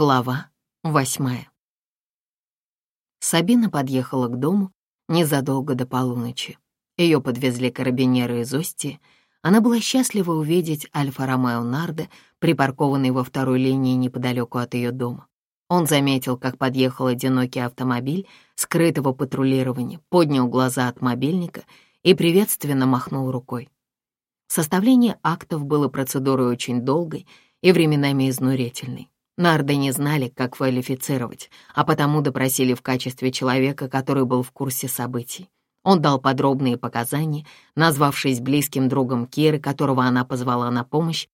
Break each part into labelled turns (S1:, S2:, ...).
S1: Глава восьмая. Сабина подъехала к дому незадолго до полуночи. Ее подвезли карабинеры из Остии. Она была счастлива увидеть Альфа-Ромео Нардо, припаркованный во второй линии неподалеку от ее дома. Он заметил, как подъехал одинокий автомобиль скрытого патрулирования, поднял глаза от мобильника и приветственно махнул рукой. Составление актов было процедурой очень долгой и временами изнурительной. Нарды не знали, как квалифицировать, а потому допросили в качестве человека, который был в курсе событий. Он дал подробные показания, назвавшись близким другом Киры, которого она позвала на помощь,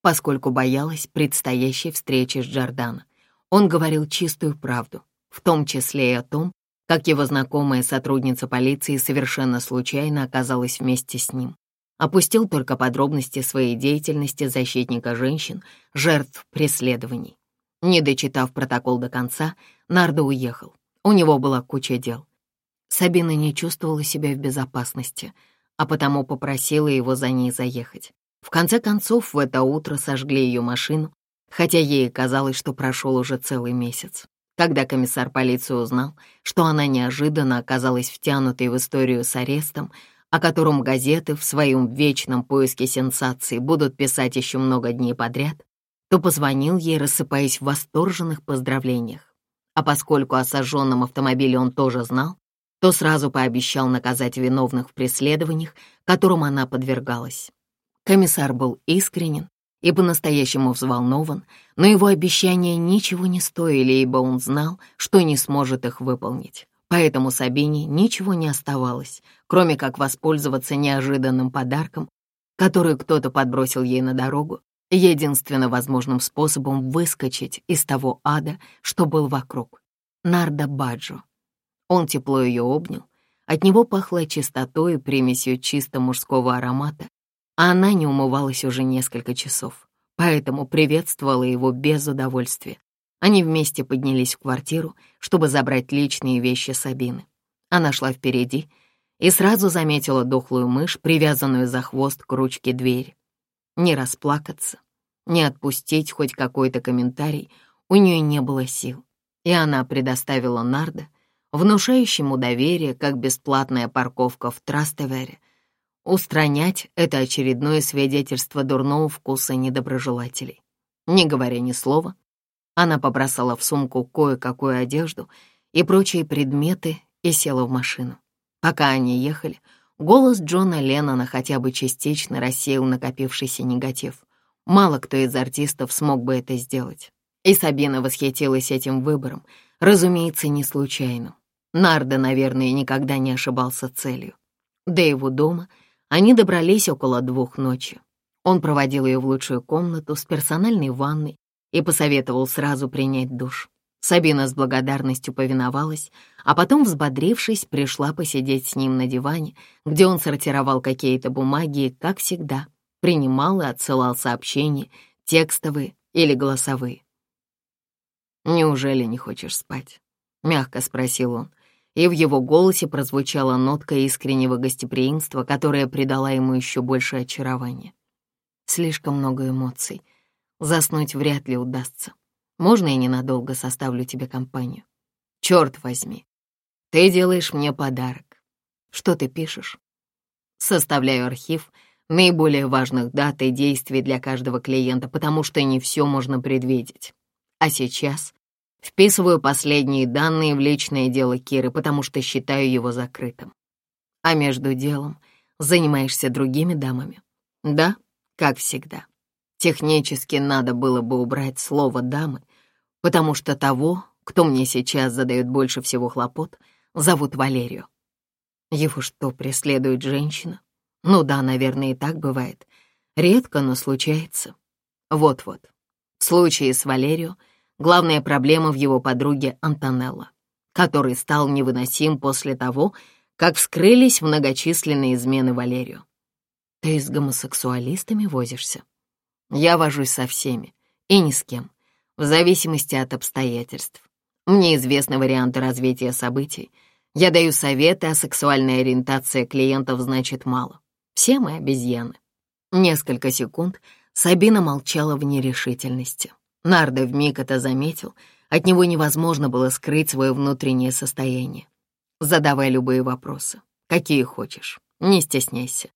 S1: поскольку боялась предстоящей встречи с Джорданом. Он говорил чистую правду, в том числе и о том, как его знакомая сотрудница полиции совершенно случайно оказалась вместе с ним. Опустил только подробности своей деятельности защитника женщин, жертв преследований. Не дочитав протокол до конца, Нардо уехал. У него была куча дел. Сабина не чувствовала себя в безопасности, а потому попросила его за ней заехать. В конце концов, в это утро сожгли ее машину, хотя ей казалось, что прошел уже целый месяц. Когда комиссар полиции узнал, что она неожиданно оказалась втянутой в историю с арестом, о котором газеты в своем вечном поиске сенсации будут писать еще много дней подряд, то позвонил ей, рассыпаясь в восторженных поздравлениях. А поскольку о сожженном автомобиле он тоже знал, то сразу пообещал наказать виновных в преследованиях, которым она подвергалась. Комиссар был искренен и по-настоящему взволнован, но его обещания ничего не стоили, ибо он знал, что не сможет их выполнить. Поэтому Сабине ничего не оставалось, кроме как воспользоваться неожиданным подарком, который кто-то подбросил ей на дорогу, единственно возможным способом выскочить из того ада, что был вокруг. Нарда Баджо. Он тепло ее обнял, от него пахло чистотой и примесью чисто мужского аромата, а она не умывалась уже несколько часов, поэтому приветствовала его без удовольствия. Они вместе поднялись в квартиру, чтобы забрать личные вещи Сабины. Она шла впереди и сразу заметила дохлую мышь, привязанную за хвост к ручке двери не расплакаться, не отпустить хоть какой-то комментарий у нее не было сил, и она предоставила Нарда, внушающему доверие, как бесплатная парковка в Трастевере, устранять это очередное свидетельство дурного вкуса недоброжелателей. Не говоря ни слова, она побросала в сумку кое-какую одежду и прочие предметы и села в машину. Пока они ехали — Голос Джона Леннона хотя бы частично рассеял накопившийся негатив. Мало кто из артистов смог бы это сделать. И Сабина восхитилась этим выбором, разумеется, не случайным. Нарда, наверное, никогда не ошибался целью. До его дома они добрались около двух ночи. Он проводил ее в лучшую комнату с персональной ванной и посоветовал сразу принять душ. Сабина с благодарностью повиновалась, а потом, взбодрившись, пришла посидеть с ним на диване, где он сортировал какие-то бумаги и, как всегда, принимал и отсылал сообщения, текстовые или голосовые. «Неужели не хочешь спать?» — мягко спросил он, и в его голосе прозвучала нотка искреннего гостеприимства, которая придала ему еще больше очарования. Слишком много эмоций. Заснуть вряд ли удастся. Можно я ненадолго составлю тебе компанию? Черт возьми, ты делаешь мне подарок. Что ты пишешь? Составляю архив наиболее важных дат и действий для каждого клиента, потому что не все можно предвидеть. А сейчас вписываю последние данные в личное дело Киры, потому что считаю его закрытым. А между делом занимаешься другими дамами. Да, как всегда. Технически надо было бы убрать слово «дамы», потому что того, кто мне сейчас задает больше всего хлопот, зовут Валерию. Его что, преследует женщина? Ну да, наверное, и так бывает. Редко, но случается. Вот-вот. В случае с Валерио главная проблема в его подруге Антонелло, который стал невыносим после того, как вскрылись многочисленные измены Валерию. «Ты с гомосексуалистами возишься?» «Я вожусь со всеми, и ни с кем в зависимости от обстоятельств. Мне известны варианты развития событий. Я даю советы, а сексуальная ориентация клиентов значит мало. Все мы обезьяны. Несколько секунд Сабина молчала в нерешительности. Нардо вмиг это заметил. От него невозможно было скрыть свое внутреннее состояние. Задавай любые вопросы, какие хочешь, не стесняйся.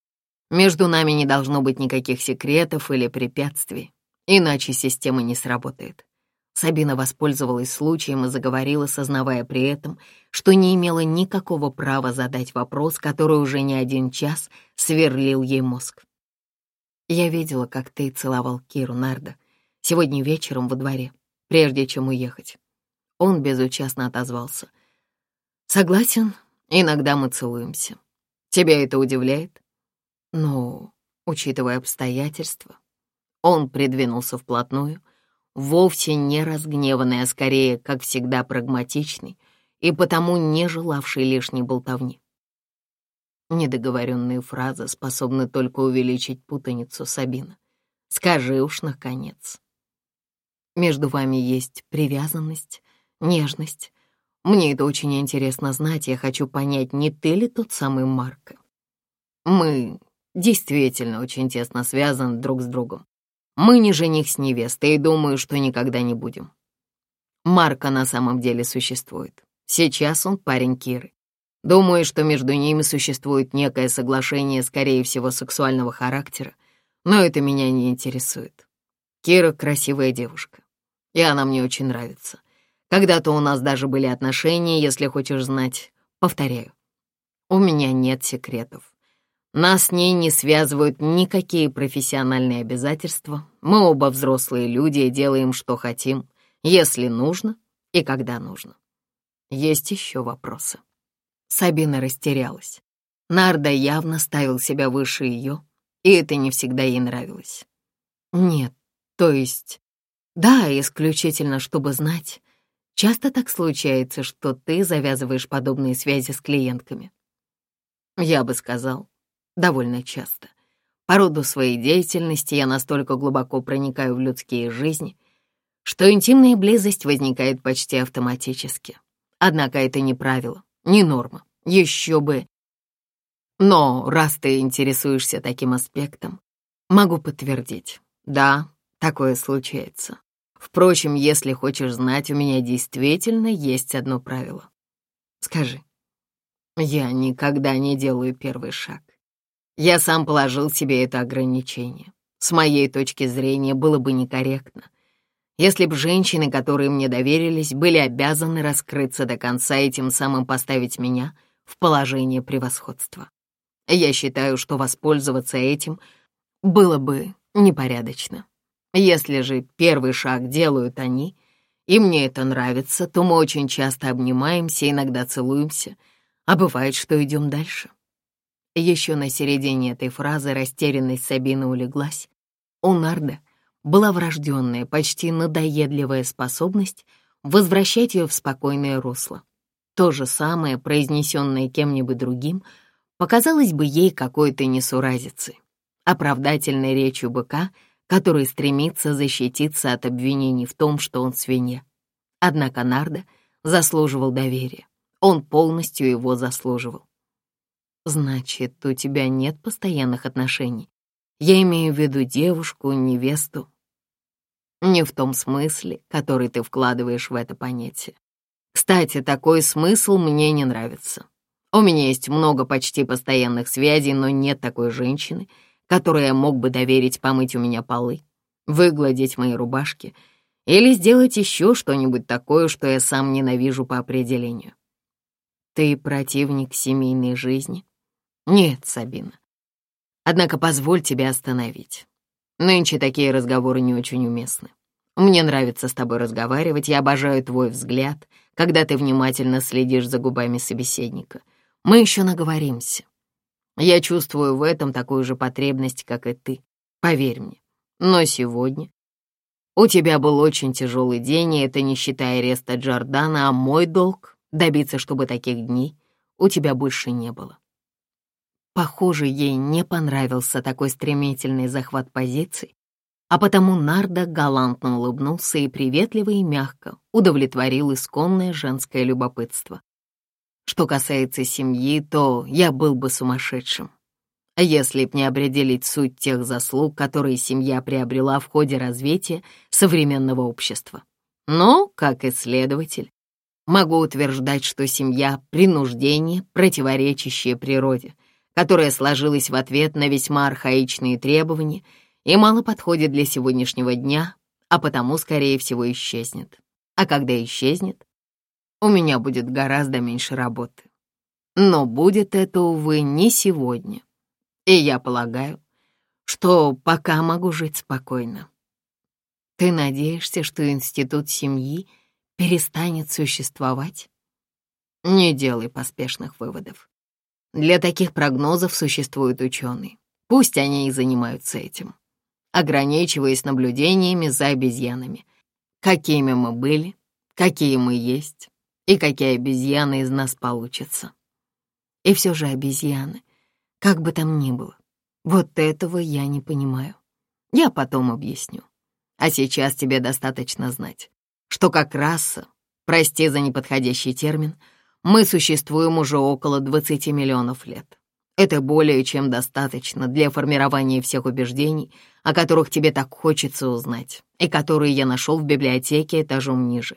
S1: Между нами не должно быть никаких секретов или препятствий, иначе система не сработает. Сабина воспользовалась случаем и заговорила, сознавая при этом, что не имела никакого права задать вопрос, который уже не один час сверлил ей мозг. «Я видела, как ты целовал Киру Нарда сегодня вечером во дворе, прежде чем уехать». Он безучастно отозвался. «Согласен, иногда мы целуемся. Тебя это удивляет?» «Ну, учитывая обстоятельства». Он придвинулся вплотную — вовсе не разгневанный, а скорее, как всегда, прагматичный и потому не желавший лишней болтовни. Недоговоренные фразы способны только увеличить путаницу Сабина. Скажи уж, наконец. Между вами есть привязанность, нежность. Мне это очень интересно знать, я хочу понять, не ты ли тот самый Марко. Мы действительно очень тесно связаны друг с другом. Мы не жених с невестой и думаю, что никогда не будем. Марка на самом деле существует. Сейчас он парень Киры. Думаю, что между ними существует некое соглашение, скорее всего, сексуального характера, но это меня не интересует. Кира красивая девушка, и она мне очень нравится. Когда-то у нас даже были отношения, если хочешь знать. Повторяю, у меня нет секретов. Нас с ней не связывают никакие профессиональные обязательства. Мы оба взрослые люди и делаем, что хотим, если нужно и когда нужно. Есть еще вопросы. Сабина растерялась. Нарда явно ставил себя выше ее, и это не всегда ей нравилось. Нет, то есть... Да, исключительно, чтобы знать. Часто так случается, что ты завязываешь подобные связи с клиентками. Я бы сказал, довольно часто. По роду своей деятельности я настолько глубоко проникаю в людские жизни, что интимная близость возникает почти автоматически. Однако это не правило, не норма, еще бы. Но раз ты интересуешься таким аспектом, могу подтвердить, да, такое случается. Впрочем, если хочешь знать, у меня действительно есть одно правило. Скажи, я никогда не делаю первый шаг. Я сам положил себе это ограничение. С моей точки зрения было бы некорректно, если бы женщины, которые мне доверились, были обязаны раскрыться до конца и тем самым поставить меня в положение превосходства. Я считаю, что воспользоваться этим было бы непорядочно. Если же первый шаг делают они, и мне это нравится, то мы очень часто обнимаемся, иногда целуемся, а бывает, что идем дальше. Еще на середине этой фразы растерянность Сабины улеглась. У Нарда была врожденная, почти надоедливая способность возвращать ее в спокойное русло. То же самое, произнесенное кем-нибудь другим, показалось бы ей какой-то несуразицей, оправдательной речью быка, который стремится защититься от обвинений в том, что он свинья. Однако Нарда заслуживал доверия. Он полностью его заслуживал. Значит, у тебя нет постоянных отношений. Я имею в виду девушку, невесту. Не в том смысле, который ты вкладываешь в это понятие. Кстати, такой смысл мне не нравится. У меня есть много почти постоянных связей, но нет такой женщины, которой я мог бы доверить помыть у меня полы, выгладить мои рубашки или сделать еще что-нибудь такое, что я сам ненавижу по определению. Ты противник семейной жизни? Нет, Сабина. Однако позволь тебе остановить. Нынче такие разговоры не очень уместны. Мне нравится с тобой разговаривать, я обожаю твой взгляд, когда ты внимательно следишь за губами собеседника. Мы еще наговоримся. Я чувствую в этом такую же потребность, как и ты, поверь мне. Но сегодня у тебя был очень тяжелый день, и это не считая ареста Джордана, а мой долг — добиться, чтобы таких дней у тебя больше не было. Похоже, ей не понравился такой стремительный захват позиций, а потому Нарда галантно улыбнулся и приветливо и мягко удовлетворил исконное женское любопытство. Что касается семьи, то я был бы сумасшедшим. А если б не определить суть тех заслуг, которые семья приобрела в ходе развития современного общества. Но, как исследователь, могу утверждать, что семья — принуждение, противоречащее природе — которая сложилась в ответ на весьма архаичные требования и мало подходит для сегодняшнего дня, а потому, скорее всего, исчезнет. А когда исчезнет, у меня будет гораздо меньше работы. Но будет это, увы, не сегодня. И я полагаю, что пока могу жить спокойно. Ты надеешься, что институт семьи перестанет существовать? Не делай поспешных выводов. Для таких прогнозов существуют ученые. Пусть они и занимаются этим, ограничиваясь наблюдениями за обезьянами. Какими мы были, какие мы есть и какие обезьяны из нас получатся. И все же обезьяны, как бы там ни было. Вот этого я не понимаю. Я потом объясню. А сейчас тебе достаточно знать, что как раса, прости за неподходящий термин — мы существуем уже около 20 миллионов лет. Это более чем достаточно для формирования всех убеждений, о которых тебе так хочется узнать, и которые я нашел в библиотеке этажом ниже.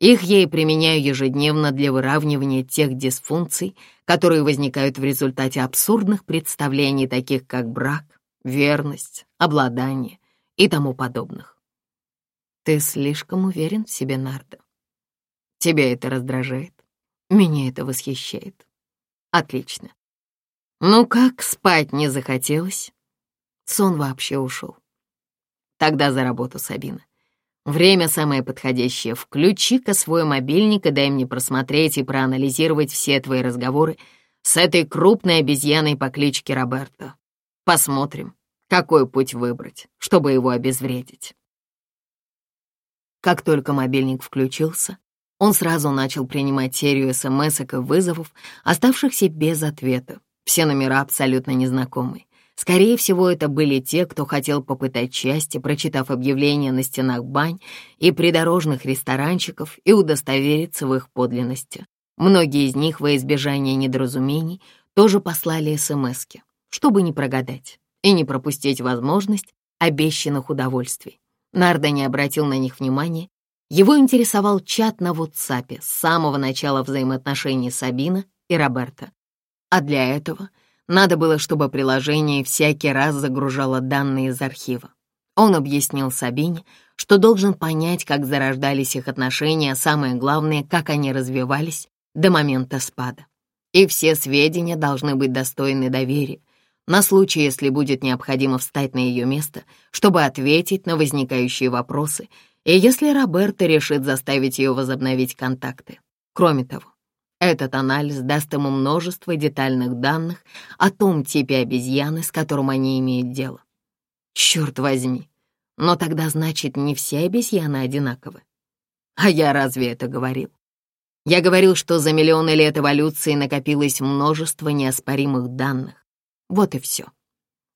S1: Их я и применяю ежедневно для выравнивания тех дисфункций, которые возникают в результате абсурдных представлений, таких как брак, верность, обладание и тому подобных. Ты слишком уверен в себе, Нардо. Тебя это раздражает? Меня это восхищает. Отлично. Ну как, спать не захотелось? Сон вообще ушел. Тогда за работу, Сабина. Время самое подходящее. Включи-ка свой мобильник и дай мне просмотреть и проанализировать все твои разговоры с этой крупной обезьяной по кличке Роберто. Посмотрим, какой путь выбрать, чтобы его обезвредить. Как только мобильник включился, он сразу начал принимать серию смс и вызовов, оставшихся без ответа. Все номера абсолютно незнакомые. Скорее всего, это были те, кто хотел попытать счастье, прочитав объявления на стенах бань и придорожных ресторанчиков и удостовериться в их подлинности. Многие из них во избежание недоразумений тоже послали СМСки, чтобы не прогадать и не пропустить возможность обещанных удовольствий. Нарда не обратил на них внимания его интересовал чат на WhatsApp с самого начала взаимоотношений Сабина и Роберта. А для этого надо было, чтобы приложение всякий раз загружало данные из архива. Он объяснил Сабине, что должен понять, как зарождались их отношения, а самое главное, как они развивались до момента спада. И все сведения должны быть достойны доверия, на случай, если будет необходимо встать на ее место, чтобы ответить на возникающие вопросы и если Роберто решит заставить ее возобновить контакты. Кроме того, этот анализ даст ему множество детальных данных о том типе обезьяны, с которым они имеют дело. Черт возьми, но тогда значит не все обезьяны одинаковы. А я разве это говорил? Я говорил, что за миллионы лет эволюции накопилось множество неоспоримых данных. Вот и все.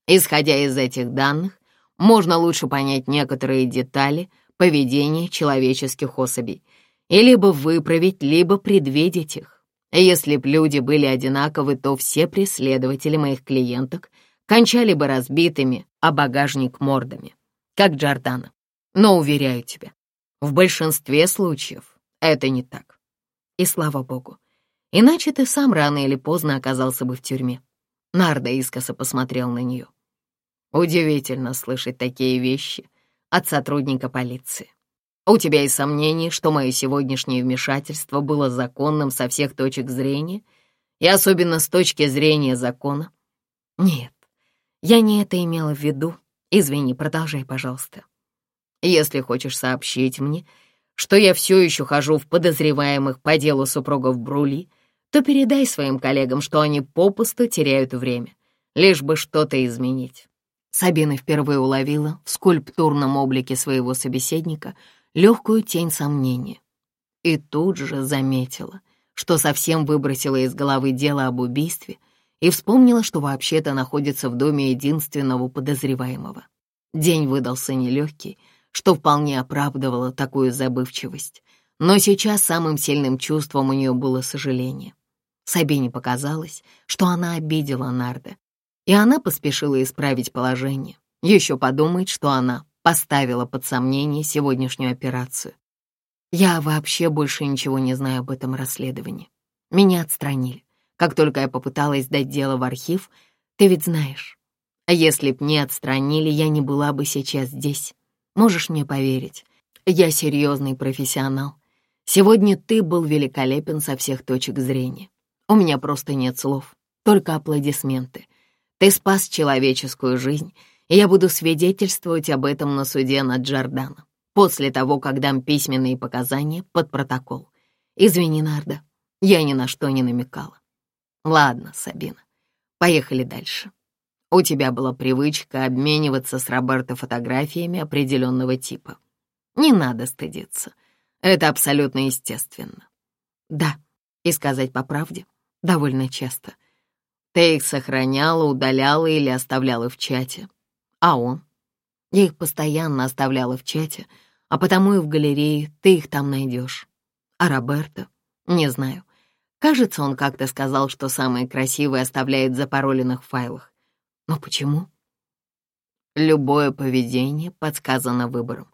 S1: Исходя из этих данных, можно лучше понять некоторые детали — поведение человеческих особей, и либо выправить, либо предвидеть их. Если б люди были одинаковы, то все преследователи моих клиенток кончали бы разбитыми, а багажник мордами, как Джордана. Но, уверяю тебя, в большинстве случаев это не так. И слава богу, иначе ты сам рано или поздно оказался бы в тюрьме. Нарда искоса посмотрел на нее. Удивительно слышать такие вещи от сотрудника полиции. У тебя есть сомнения, что мое сегодняшнее вмешательство было законным со всех точек зрения, и особенно с точки зрения закона? Нет, я не это имела в виду. Извини, продолжай, пожалуйста. Если хочешь сообщить мне, что я все еще хожу в подозреваемых по делу супругов Брули, то передай своим коллегам, что они попусту теряют время, лишь бы что-то изменить. Сабина впервые уловила в скульптурном облике своего собеседника легкую тень сомнения. И тут же заметила, что совсем выбросила из головы дело об убийстве и вспомнила, что вообще-то находится в доме единственного подозреваемого. День выдался нелегкий, что вполне оправдывало такую забывчивость, но сейчас самым сильным чувством у нее было сожаление. Сабине показалось, что она обидела Нарда, и она поспешила исправить положение. Еще подумает, что она поставила под сомнение сегодняшнюю операцию. Я вообще больше ничего не знаю об этом расследовании. Меня отстранили. Как только я попыталась дать дело в архив, ты ведь знаешь. А если б не отстранили, я не была бы сейчас здесь. Можешь мне поверить, я серьезный профессионал. Сегодня ты был великолепен со всех точек зрения. У меня просто нет слов, только аплодисменты. Ты спас человеческую жизнь, и я буду свидетельствовать об этом на суде над Джорданом, после того, как дам письменные показания под протокол. Извини, Нарда, я ни на что не намекала. Ладно, Сабина, поехали дальше. У тебя была привычка обмениваться с Роберто фотографиями определенного типа. Не надо стыдиться. Это абсолютно естественно. Да, и сказать по правде, довольно часто. Ты их сохраняла, удаляла или оставляла в чате. А он? Я их постоянно оставляла в чате, а потому и в галерее ты их там найдешь. А Роберто? Не знаю. Кажется, он как-то сказал, что самые красивые оставляет в запароленных файлах. Но почему? Любое поведение подсказано выбором.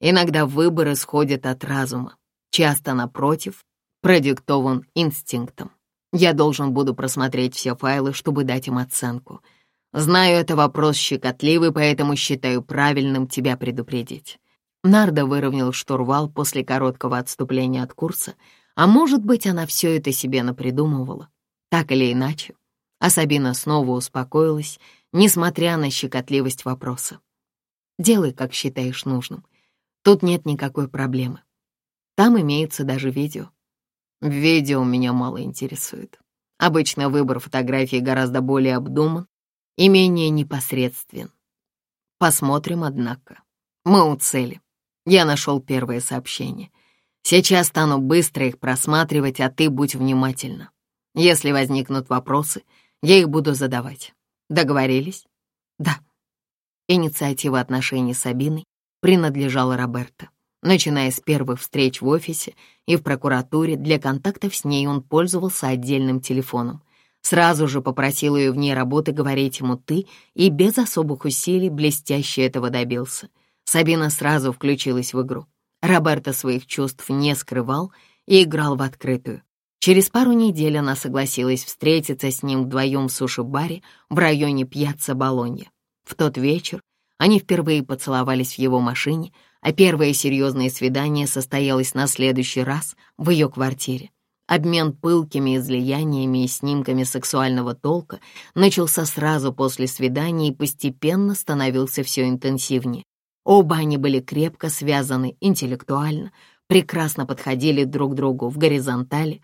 S1: Иногда выбор исходит от разума, часто, напротив, продиктован инстинктом. Я должен буду просмотреть все файлы, чтобы дать им оценку. Знаю, это вопрос щекотливый, поэтому считаю правильным тебя предупредить». Нарда выровнял штурвал после короткого отступления от курса, а может быть, она все это себе напридумывала. Так или иначе. Асабина снова успокоилась, несмотря на щекотливость вопроса. «Делай, как считаешь нужным. Тут нет никакой проблемы. Там имеется даже видео. Видео меня мало интересует. Обычно выбор фотографий гораздо более обдуман и менее непосредствен. Посмотрим, однако. Мы у цели. Я нашел первое сообщение. Сейчас стану быстро их просматривать, а ты будь внимательна. Если возникнут вопросы, я их буду задавать. Договорились? Да. Инициатива отношений с Сабиной принадлежала Роберто. Начиная с первых встреч в офисе и в прокуратуре, для контактов с ней он пользовался отдельным телефоном. Сразу же попросил ее вне работы говорить ему «ты» и без особых усилий блестяще этого добился. Сабина сразу включилась в игру. Роберто своих чувств не скрывал и играл в открытую. Через пару недель она согласилась встретиться с ним вдвоем в суши-баре в районе Пьяцца Болонья. В тот вечер они впервые поцеловались в его машине — а первое серьезное свидание состоялось на следующий раз в ее квартире. Обмен пылкими излияниями и снимками сексуального толка начался сразу после свидания и постепенно становился все интенсивнее. Оба они были крепко связаны интеллектуально, прекрасно подходили друг другу в горизонтали,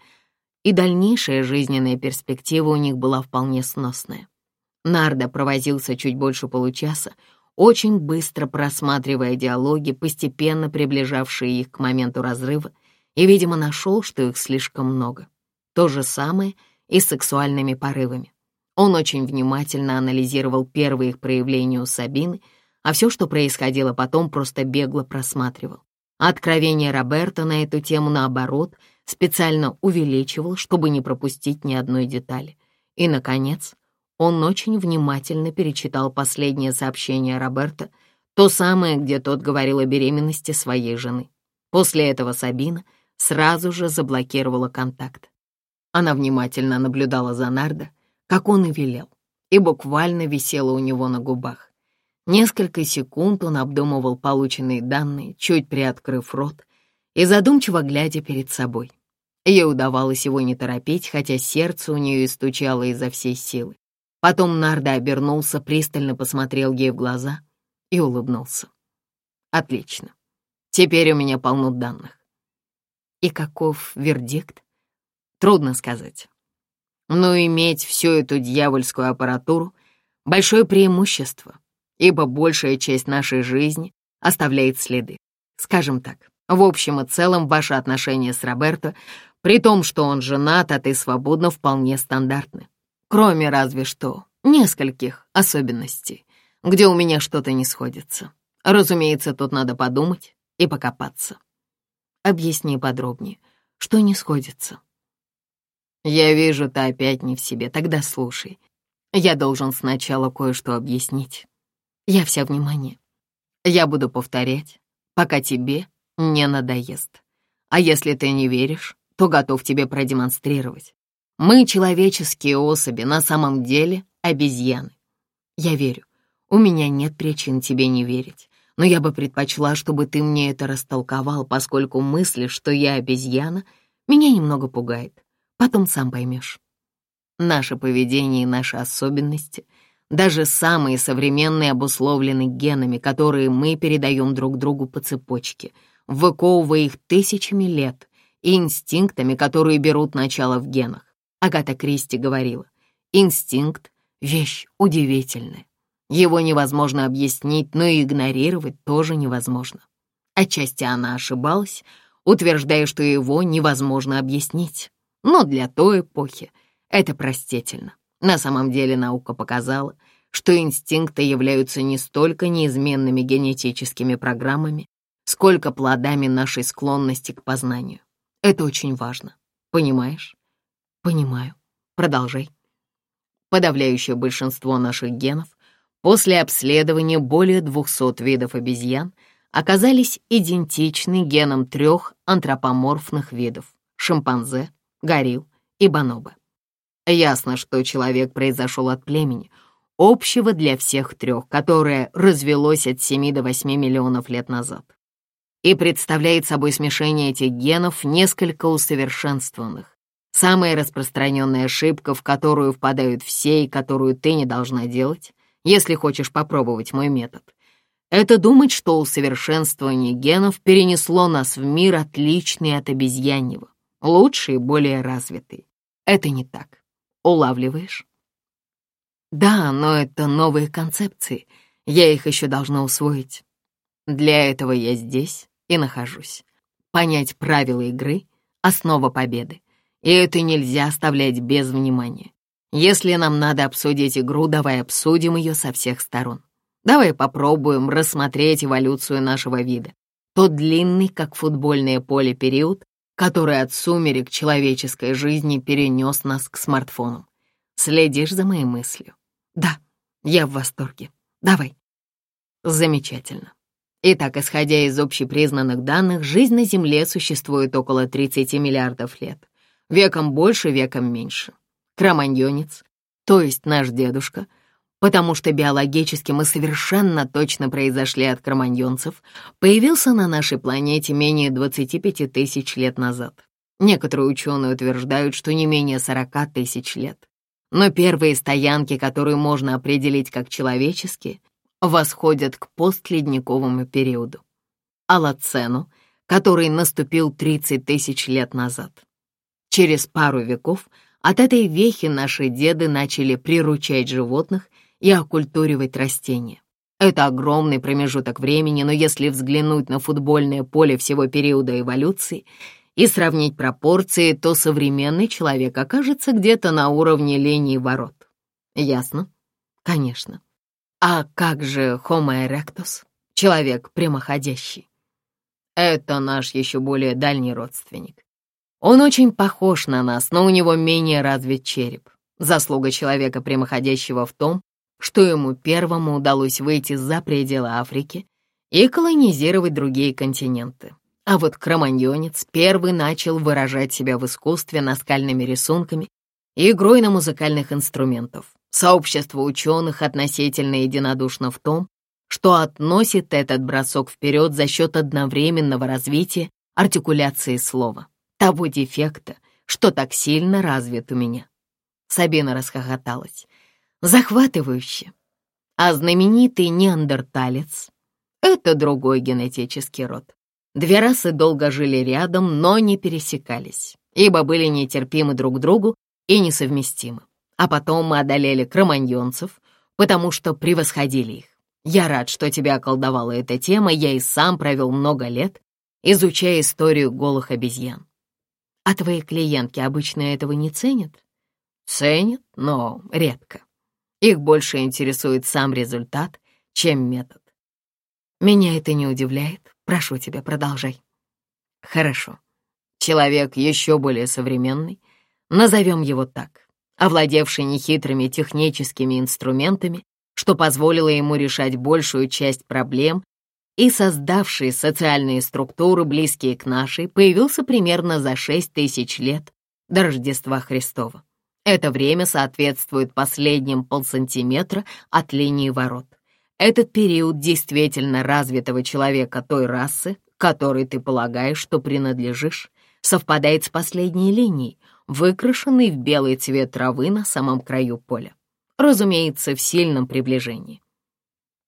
S1: и дальнейшая жизненная перспектива у них была вполне сносная. Нарда провозился чуть больше получаса, очень быстро просматривая диалоги, постепенно приближавшие их к моменту разрыва, и, видимо, нашел, что их слишком много. То же самое и с сексуальными порывами. Он очень внимательно анализировал первые их проявления у Сабины, а все, что происходило потом, просто бегло просматривал. Откровение Роберта на эту тему, наоборот, специально увеличивал, чтобы не пропустить ни одной детали. И, наконец, он очень внимательно перечитал последнее сообщение Роберта, то самое, где тот говорил о беременности своей жены. После этого Сабина сразу же заблокировала контакт. Она внимательно наблюдала за Нардо, как он и велел, и буквально висела у него на губах. Несколько секунд он обдумывал полученные данные, чуть приоткрыв рот и задумчиво глядя перед собой. Ей удавалось его не торопить, хотя сердце у нее и стучало изо всей силы. Потом Нарда обернулся, пристально посмотрел ей в глаза и улыбнулся. «Отлично. Теперь у меня полно данных». «И каков вердикт?» «Трудно сказать. Но иметь всю эту дьявольскую аппаратуру — большое преимущество, ибо большая часть нашей жизни оставляет следы. Скажем так, в общем и целом ваше отношение с Роберто, при том, что он женат, а ты свободна, вполне стандартны кроме разве что нескольких особенностей, где у меня что-то не сходится. Разумеется, тут надо подумать и покопаться. Объясни подробнее, что не сходится. Я вижу, ты опять не в себе, тогда слушай. Я должен сначала кое-что объяснить. Я вся внимание. Я буду повторять, пока тебе не надоест. А если ты не веришь, то готов тебе продемонстрировать. Мы, человеческие особи, на самом деле обезьяны. Я верю. У меня нет причин тебе не верить. Но я бы предпочла, чтобы ты мне это растолковал, поскольку мысли, что я обезьяна, меня немного пугает. Потом сам поймешь. Наше поведение и наши особенности, даже самые современные, обусловлены генами, которые мы передаем друг другу по цепочке, выковывая их тысячами лет, и инстинктами, которые берут начало в генах. Агата Кристи говорила, инстинкт — вещь удивительная. Его невозможно объяснить, но и игнорировать тоже невозможно. Отчасти она ошибалась, утверждая, что его невозможно объяснить. Но для той эпохи это простительно. На самом деле наука показала, что инстинкты являются не столько неизменными генетическими программами, сколько плодами нашей склонности к познанию. Это очень важно, понимаешь? Понимаю. Продолжай. Подавляющее большинство наших генов после обследования более 200 видов обезьян оказались идентичны генам трех антропоморфных видов — шимпанзе, горилл и бонобо. Ясно, что человек произошел от племени, общего для всех трех, которое развелось от 7 до 8 миллионов лет назад и представляет собой смешение этих генов несколько усовершенствованных, Самая распространенная ошибка, в которую впадают все и которую ты не должна делать, если хочешь попробовать мой метод, это думать, что усовершенствование генов перенесло нас в мир, отличный от обезьяньего, лучший и более развитый. Это не так. Улавливаешь? Да, но это новые концепции. Я их еще должна усвоить. Для этого я здесь и нахожусь. Понять правила игры — основа победы и это нельзя оставлять без внимания. Если нам надо обсудить игру, давай обсудим ее со всех сторон. Давай попробуем рассмотреть эволюцию нашего вида. Тот длинный, как футбольное поле, период, который от сумерек человеческой жизни перенес нас к смартфонам. Следишь за моей мыслью? Да, я в восторге. Давай. Замечательно. Итак, исходя из общепризнанных данных, жизнь на Земле существует около 30 миллиардов лет веком больше, веком меньше. Кроманьонец, то есть наш дедушка, потому что биологически мы совершенно точно произошли от кроманьонцев, появился на нашей планете менее 25 тысяч лет назад. Некоторые ученые утверждают, что не менее 40 тысяч лет. Но первые стоянки, которые можно определить как человеческие, восходят к постледниковому периоду, аллоцену, который наступил 30 тысяч лет назад. Через пару веков от этой вехи наши деды начали приручать животных и оккультуривать растения. Это огромный промежуток времени, но если взглянуть на футбольное поле всего периода эволюции и сравнить пропорции, то современный человек окажется где-то на уровне линии ворот. Ясно? Конечно. А как же Homo erectus, человек прямоходящий? Это наш еще более дальний родственник. Он очень похож на нас, но у него менее развит череп. Заслуга человека прямоходящего в том, что ему первому удалось выйти за пределы Африки и колонизировать другие континенты. А вот кроманьонец первый начал выражать себя в искусстве наскальными рисунками и игрой на музыкальных инструментов. Сообщество ученых относительно единодушно в том, что относит этот бросок вперед за счет одновременного развития артикуляции слова того дефекта, что так сильно развит у меня. Сабина расхохоталась. Захватывающе. А знаменитый неандерталец — это другой генетический род. Две расы долго жили рядом, но не пересекались, ибо были нетерпимы друг другу и несовместимы. А потом мы одолели кроманьонцев, потому что превосходили их. Я рад, что тебя околдовала эта тема, я и сам провел много лет, изучая историю голых обезьян. А твои клиентки обычно этого не ценят? Ценят, но редко. Их больше интересует сам результат, чем метод. Меня это не удивляет. Прошу тебя, продолжай. Хорошо. Человек еще более современный, назовем его так, овладевший нехитрыми техническими инструментами, что позволило ему решать большую часть проблем и создавший социальные структуры, близкие к нашей, появился примерно за 6 тысяч лет до Рождества Христова. Это время соответствует последним полсантиметра от линии ворот. Этот период действительно развитого человека той расы, которой ты полагаешь, что принадлежишь, совпадает с последней линией, выкрашенной в белый цвет травы на самом краю поля. Разумеется, в сильном приближении.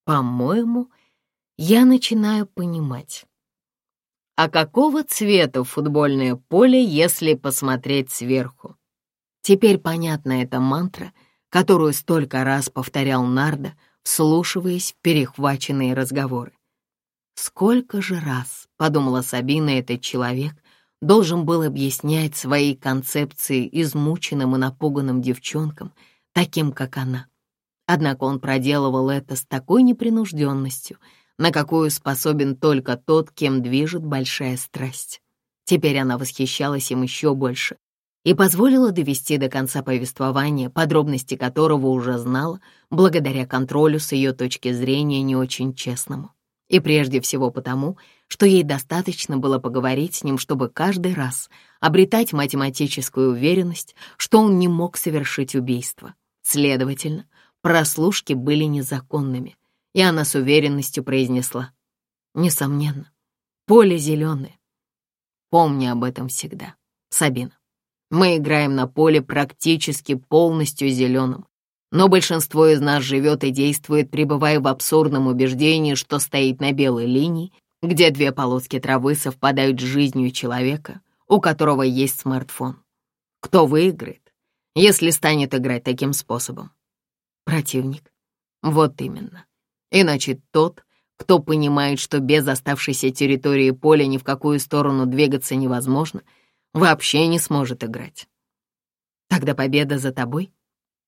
S1: По-моему, я начинаю понимать. А какого цвета футбольное поле, если посмотреть сверху? Теперь понятна эта мантра, которую столько раз повторял Нарда, вслушиваясь в перехваченные разговоры. «Сколько же раз, — подумала Сабина, — этот человек должен был объяснять свои концепции измученным и напуганным девчонкам, таким, как она. Однако он проделывал это с такой непринужденностью — на какую способен только тот, кем движет большая страсть. Теперь она восхищалась им еще больше и позволила довести до конца повествования, подробности которого уже знала, благодаря контролю с ее точки зрения не очень честному. И прежде всего потому, что ей достаточно было поговорить с ним, чтобы каждый раз обретать математическую уверенность, что он не мог совершить убийство. Следовательно, прослушки были незаконными — и она с уверенностью произнесла. «Несомненно, поле зеленое. Помни об этом всегда, Сабина. Мы играем на поле практически полностью зеленым, но большинство из нас живет и действует, пребывая в абсурдном убеждении, что стоит на белой линии, где две полоски травы совпадают с жизнью человека, у которого есть смартфон. Кто выиграет, если станет играть таким способом? Противник. Вот именно. Иначе тот, кто понимает, что без оставшейся территории поля ни в какую сторону двигаться невозможно, вообще не сможет играть. Тогда победа за тобой?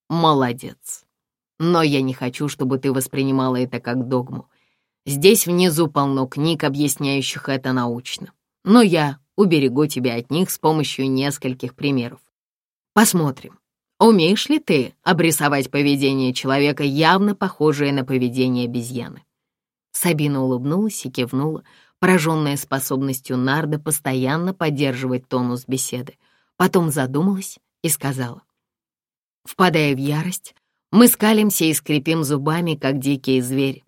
S1: Молодец. Но я не хочу, чтобы ты воспринимала это как догму. Здесь внизу полно книг, объясняющих это научно. Но я уберегу тебя от них с помощью нескольких примеров. Посмотрим, Умеешь ли ты обрисовать поведение человека, явно похожее на поведение обезьяны?» Сабина улыбнулась и кивнула, пораженная способностью Нарда постоянно поддерживать тонус беседы. Потом задумалась и сказала. «Впадая в ярость, мы скалимся и скрипим зубами, как дикие звери».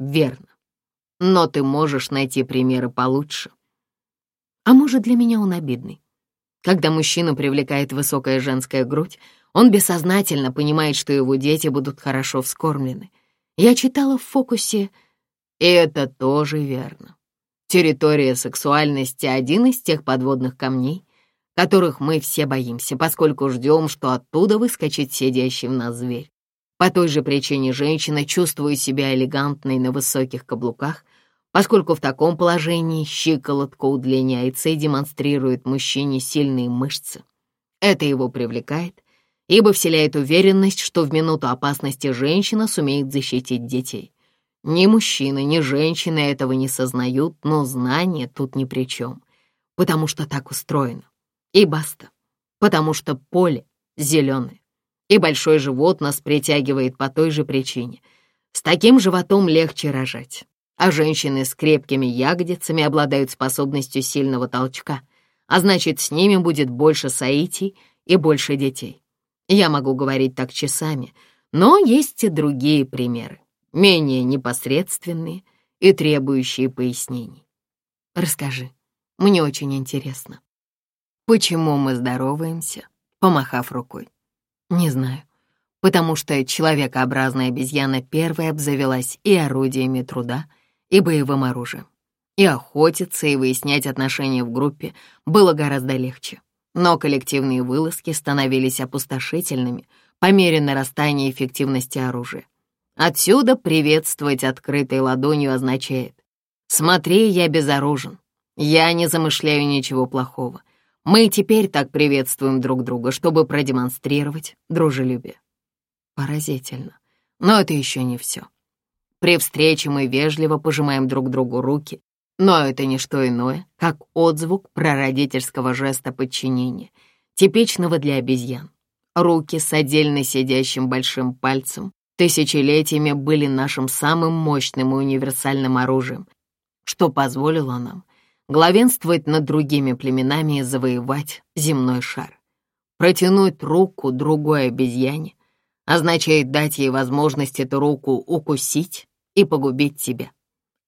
S1: «Верно. Но ты можешь найти примеры получше». «А может, для меня он обидный?» Когда мужчину привлекает высокая женская грудь, он бессознательно понимает, что его дети будут хорошо вскормлены. Я читала в «Фокусе», и это тоже верно. Территория сексуальности — один из тех подводных камней, которых мы все боимся, поскольку ждем, что оттуда выскочит сидящий в нас зверь. По той же причине женщина, чувствуя себя элегантной на высоких каблуках, поскольку в таком положении щиколотка удлиняется и демонстрирует мужчине сильные мышцы. Это его привлекает, ибо вселяет уверенность, что в минуту опасности женщина сумеет защитить детей. Ни мужчина, ни женщина этого не сознают, но знание тут ни при чем, потому что так устроено. И баста, потому что поле зеленое, и большой живот нас притягивает по той же причине. С таким животом легче рожать а женщины с крепкими ягодицами обладают способностью сильного толчка, а значит, с ними будет больше соитий и больше детей. Я могу говорить так часами, но есть и другие примеры, менее непосредственные и требующие пояснений. Расскажи, мне очень интересно. Почему мы здороваемся, помахав рукой? Не знаю, потому что человекообразная обезьяна первой обзавелась и орудиями труда — и боевым оружием. И охотиться, и выяснять отношения в группе было гораздо легче. Но коллективные вылазки становились опустошительными по мере нарастания эффективности оружия. Отсюда приветствовать открытой ладонью означает «Смотри, я безоружен, я не замышляю ничего плохого. Мы теперь так приветствуем друг друга, чтобы продемонстрировать дружелюбие». Поразительно, но это еще не все. При встрече мы вежливо пожимаем друг другу руки, но это не что иное, как отзвук прародительского жеста подчинения, типичного для обезьян. Руки с отдельно сидящим большим пальцем тысячелетиями были нашим самым мощным и универсальным оружием, что позволило нам главенствовать над другими племенами и завоевать земной шар. Протянуть руку другой обезьяне означает дать ей возможность эту руку укусить и погубить тебя.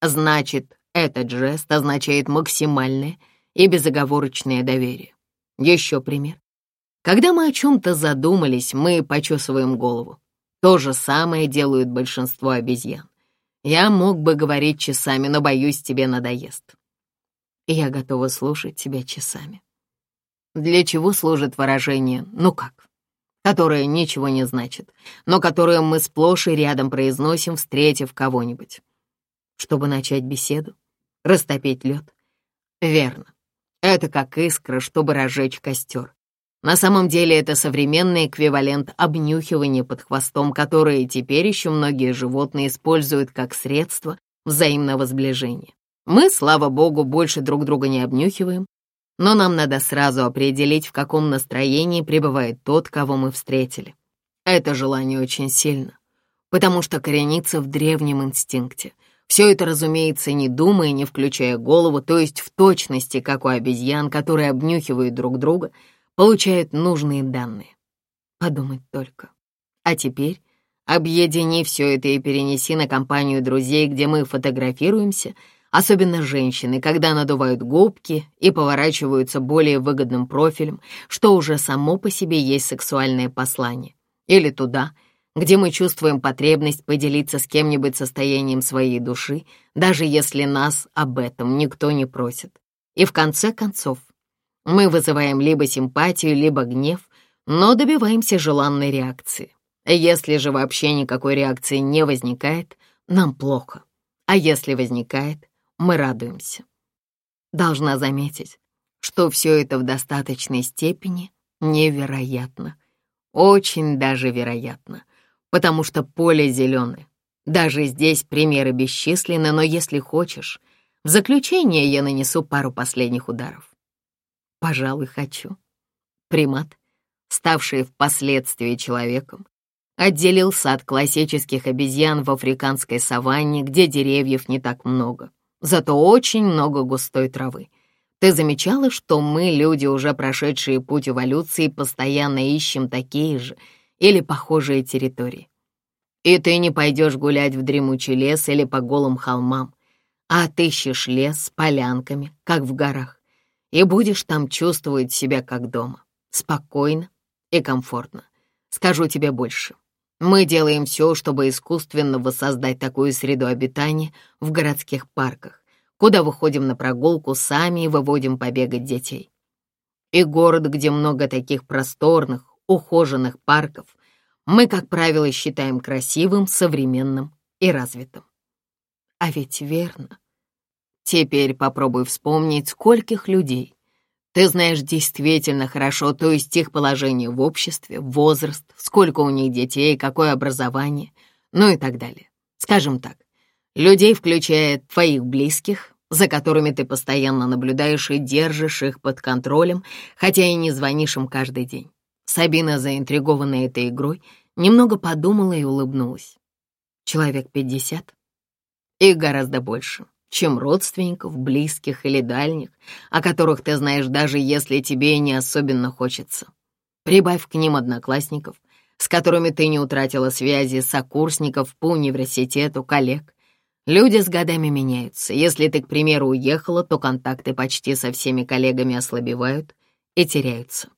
S1: Значит, этот жест означает максимальное и безоговорочное доверие. Еще пример. Когда мы о чем-то задумались, мы почесываем голову. То же самое делают большинство обезьян. Я мог бы говорить часами, но, боюсь, тебе надоест. Я готова слушать тебя часами. Для чего служит выражение «ну как»? которое ничего не значит, но которое мы сплошь и рядом произносим, встретив кого-нибудь. Чтобы начать беседу, растопить лед. Верно. Это как искра, чтобы разжечь костер. На самом деле это современный эквивалент обнюхивания под хвостом, которое теперь еще многие животные используют как средство взаимного сближения. Мы, слава богу, больше друг друга не обнюхиваем, но нам надо сразу определить, в каком настроении пребывает тот, кого мы встретили. Это желание очень сильно, потому что коренится в древнем инстинкте. Все это, разумеется, не думая, не включая голову, то есть в точности, как у обезьян, которые обнюхивают друг друга, получают нужные данные. Подумать только. А теперь объедини все это и перенеси на компанию друзей, где мы фотографируемся — особенно женщины, когда надувают губки и поворачиваются более выгодным профилем, что уже само по себе есть сексуальное послание. Или туда, где мы чувствуем потребность поделиться с кем-нибудь состоянием своей души, даже если нас об этом никто не просит. И в конце концов, мы вызываем либо симпатию, либо гнев, но добиваемся желанной реакции. Если же вообще никакой реакции не возникает, нам плохо. А если возникает, мы радуемся. Должна заметить, что все это в достаточной степени невероятно. Очень даже вероятно, потому что поле зеленое. Даже здесь примеры бесчисленны, но если хочешь, в заключение я нанесу пару последних ударов. Пожалуй, хочу. Примат, ставший впоследствии человеком, отделился от классических обезьян в африканской саванне, где деревьев не так много зато очень много густой травы. Ты замечала, что мы, люди, уже прошедшие путь эволюции, постоянно ищем такие же или похожие территории? И ты не пойдешь гулять в дремучий лес или по голым холмам, а отыщешь лес с полянками, как в горах, и будешь там чувствовать себя как дома, спокойно и комфортно. Скажу тебе больше. Мы делаем все, чтобы искусственно воссоздать такую среду обитания в городских парках, куда выходим на прогулку сами и выводим побегать детей. И город, где много таких просторных, ухоженных парков, мы, как правило, считаем красивым, современным и развитым. А ведь верно. Теперь попробуй вспомнить, скольких людей ты знаешь действительно хорошо, то есть их положение в обществе, возраст, сколько у них детей, какое образование, ну и так далее. Скажем так, людей, включая твоих близких, за которыми ты постоянно наблюдаешь и держишь их под контролем, хотя и не звонишь им каждый день. Сабина, заинтригованная этой игрой, немного подумала и улыбнулась. Человек пятьдесят и гораздо больше чем родственников, близких или дальних, о которых ты знаешь даже если тебе не особенно хочется. Прибавь к ним одноклассников, с которыми ты не утратила связи, сокурсников по университету, коллег. Люди с годами меняются. Если ты, к примеру, уехала, то контакты почти со всеми коллегами ослабевают и теряются.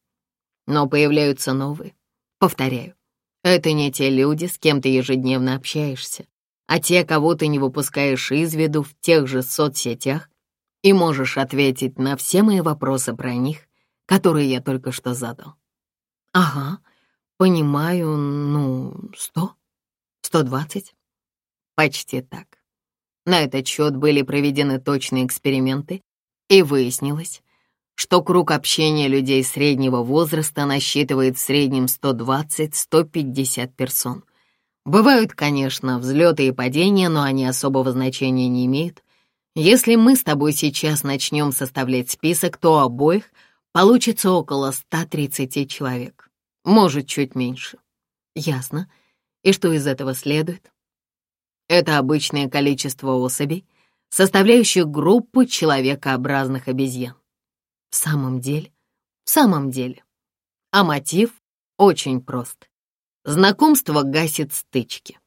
S1: Но появляются новые. Повторяю, это не те люди, с кем ты ежедневно общаешься а те, кого ты не выпускаешь из виду в тех же соцсетях, и можешь ответить на все мои вопросы про них, которые я только что задал. Ага, понимаю, ну, сто, сто двадцать, Почти так. На этот счет были проведены точные эксперименты, и выяснилось, что круг общения людей среднего возраста насчитывает в среднем 120-150 персон. Бывают, конечно, взлеты и падения, но они особого значения не имеют. Если мы с тобой сейчас начнем составлять список, то обоих получится около 130 человек. Может, чуть меньше. Ясно. И что из этого следует? Это обычное количество особей, составляющих группу человекообразных обезьян. В самом деле? В самом деле. А мотив очень прост. Знакомство гасит стычки.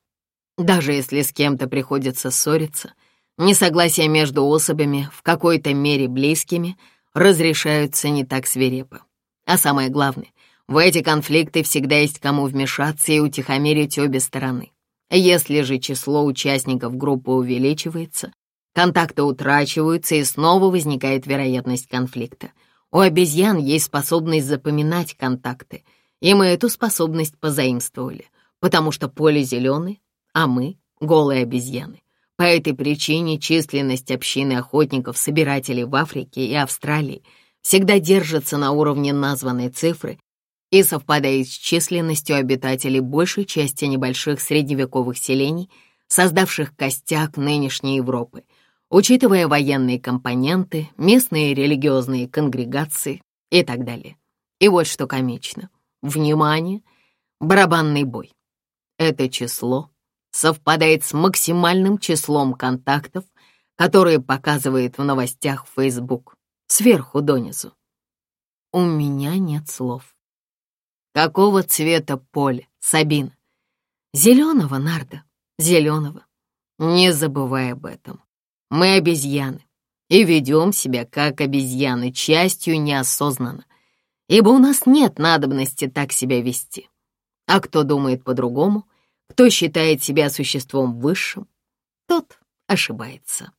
S1: Даже если с кем-то приходится ссориться, несогласия между особями, в какой-то мере близкими, разрешаются не так свирепо. А самое главное, в эти конфликты всегда есть кому вмешаться и утихомирить обе стороны. Если же число участников группы увеличивается, контакты утрачиваются и снова возникает вероятность конфликта. У обезьян есть способность запоминать контакты — и мы эту способность позаимствовали, потому что поле зеленое, а мы — голые обезьяны. По этой причине численность общины охотников-собирателей в Африке и Австралии всегда держится на уровне названной цифры и совпадает с численностью обитателей большей части небольших средневековых селений, создавших костяк нынешней Европы, учитывая военные компоненты, местные религиозные конгрегации и так далее. И вот что комично — Внимание! Барабанный бой. Это число совпадает с максимальным числом контактов, которые показывает в новостях Facebook, сверху донизу. У меня нет слов. Какого цвета поле, Сабина? Зеленого, Нарда, зеленого. Не забывай об этом. Мы обезьяны и ведем себя как обезьяны, частью неосознанно ибо у нас нет надобности так себя вести. А кто думает по-другому, кто считает себя существом высшим, тот ошибается.